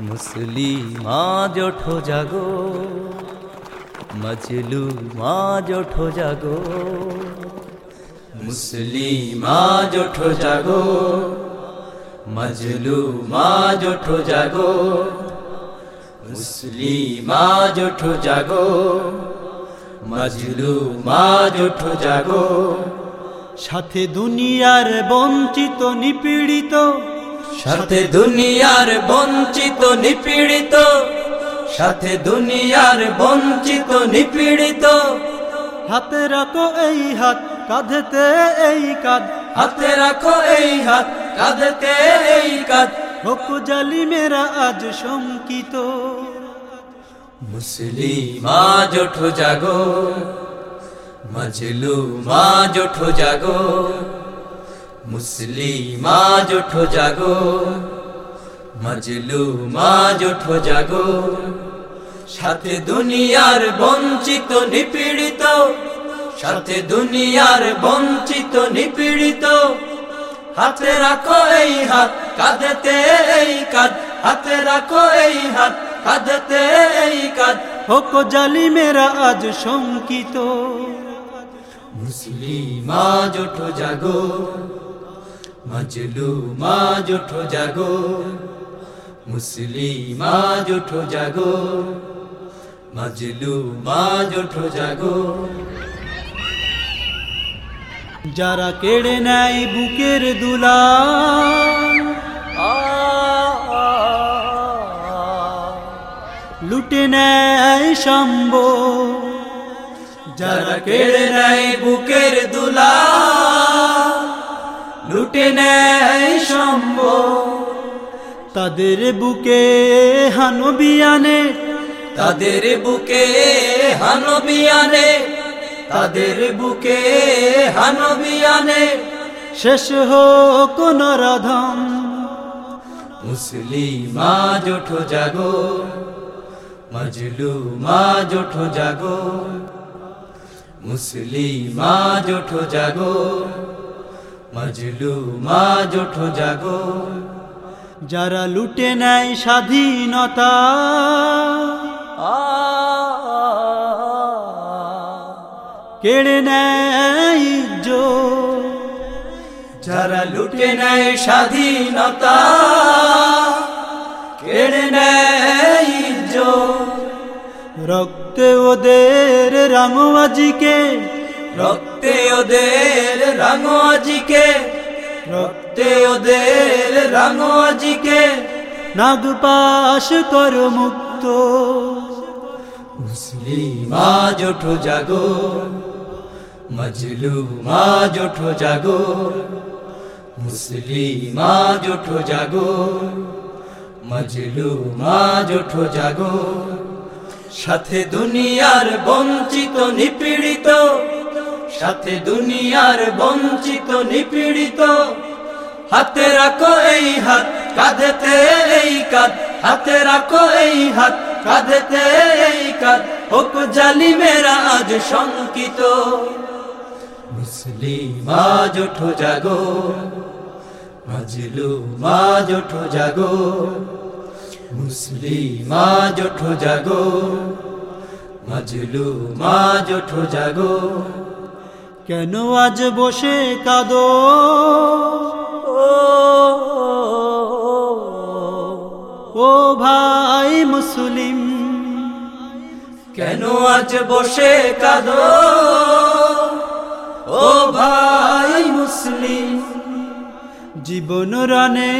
মুসলিম। আজ ওঠো জাগো। মজলু আজ ওঠো জাগো। মুসলিম আজ ওঠো জাগো। মজলু আজ ওঠো জাগো। মুসলিম আজ ওঠো জাগো। মজলু আজ ওঠো জাগো। সাথে দুনিয়ার বঞ্চিত নিপীড়িত সাথে দুনিয়ার বঞ্চিত নিপীড়িত। সাথে দুনিয়ার বঞ্চিত নিপীড়িত। হাতে রাখো এই হাত কাঁধেতে এই কাঁধ। হাতে রাখো এই হাত কাঁধেতে এই কাঁধ। হোক জালি মেরা আজ শঙ্কিত। মুসলিম আজ ওঠো জাগো মজলু আজ ওঠো জাগো। মুসলিম আজ ওঠো জাগো মজলু আজ ওঠো জাগো, সাথে দুনিয়ার বঞ্চিত নিপীড়িত, সাথে দুনিয়ার বঞ্চিত নিপীড়িত, হাতে রাখো এই হাত কাঁধেতে এই কাঁধ হাতে রাখো এই হাত কাঁধেতে এই কাঁধ হোক জালি মেরা আজ শঙ্কিত। মুসলিম আজ ওঠো জাগো মজলু আজ ওঠো জাগো, মুসলিম আজ ওঠো জাগো, মজলু আজ ওঠো জাগো। যারা কেড়ে নেয় বুকের দুলা, লুটে নেয় সম্ভ যারা কেড়ে নেয় বুকের দুলা লুটে নেয় সম্ভ তাদের বুকে হানবিয়ানে তাদের বুকে হানবিয়ানে তাদের বুকে হানবিয়ানে শেষ হোক নরাধম। মুসলিম আজ ওঠো জাগো। মজলু আজ ওঠো জাগো। মুসলিম আজ ওঠো জাগো। মজলু আজ ওঠো জাগো। যারা লুটে নেয় স্বাধীনতা, কেড়ে নেয় যারা লুটে নেয় স্বাধীনতা, কেড়ে নেয় রক্তে ওদের রাঙবাজিকে রক্তে ওদের রাঙো আজিকে রক্তে ওদের রাঙো আজিকে। নাগপাশ কর মুক্ত মুসলিম আজ ওঠো জাগো মজলু আজ ওঠো জাগো মুসলিম আজ ওঠো জাগো মজলু আজ ওঠো জাগো। সাথে দুনিয়ার বঞ্চিত নিপীড়িত সাথে দুনিয়ার বঞ্চিত, নিপীড়িত। হাতে রাখো এই হাত, কাঁধেতে এই কাঁধ। হাতে রাখো এই হাত, কাঁধেতে এই কাঁধ। হোক জালি মেরা আজ শঙ্কিত। মুসলিম আজ ওঠো জাগো। মজলু আজ ওঠো জাগো। মুসলিম আজ ওঠো জাগো। মজলু আজ ওঠো জাগো। কেন আজ বসে কাদো? ও ভাই মুসলিম, কেন আজ বসে কাঁদো? ও ভাই মুসলিম, জীবন রানে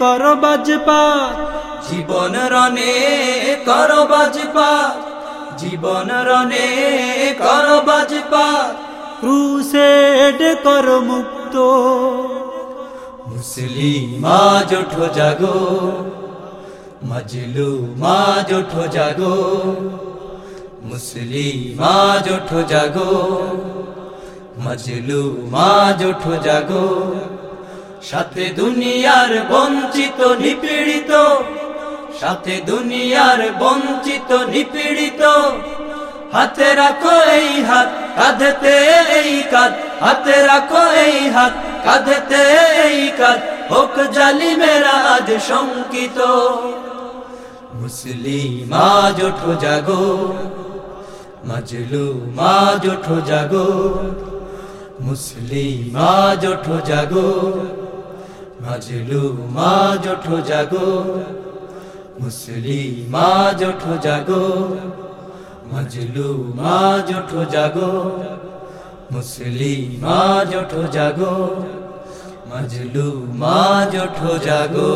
কর বাজপা, জীবন রনে কর বাজপা, জীবন রনে কর বাজপা। ক্রুসেড কর মুক্ত মুসলিম আজ ওঠো জাগো মজলু মা জোঠো জাগো, মুসলিম আজ ওঠো জাগো মজলু মা জোঠো জাগো। সাথে দুনিয়ার বঞ্চিত, নিপীড়িত, সাথে দুনিয়ার বঞ্চিত, নিপীড়িত, হাতে রাখো এই হাত কাঁধেতে এই কাঁধ, হাতে রাখো এই হাত, কাঁধেতে এই কাঁধ। হোক জালি মেরা আজ শঙ্কিত। মুসলিম আজ ওঠো জাগো, মজলুম আজ ওঠো জাগো, মুসলিম আজ ওঠো জাগো, মজলুম আজ ওঠো জাগো, মুসলিম আজ ওঠো জাগো। মজলুম আজ ওঠো জাগো মুসলিমা আজ ওঠো জাগো মজলুম আজ ওঠো জাগো।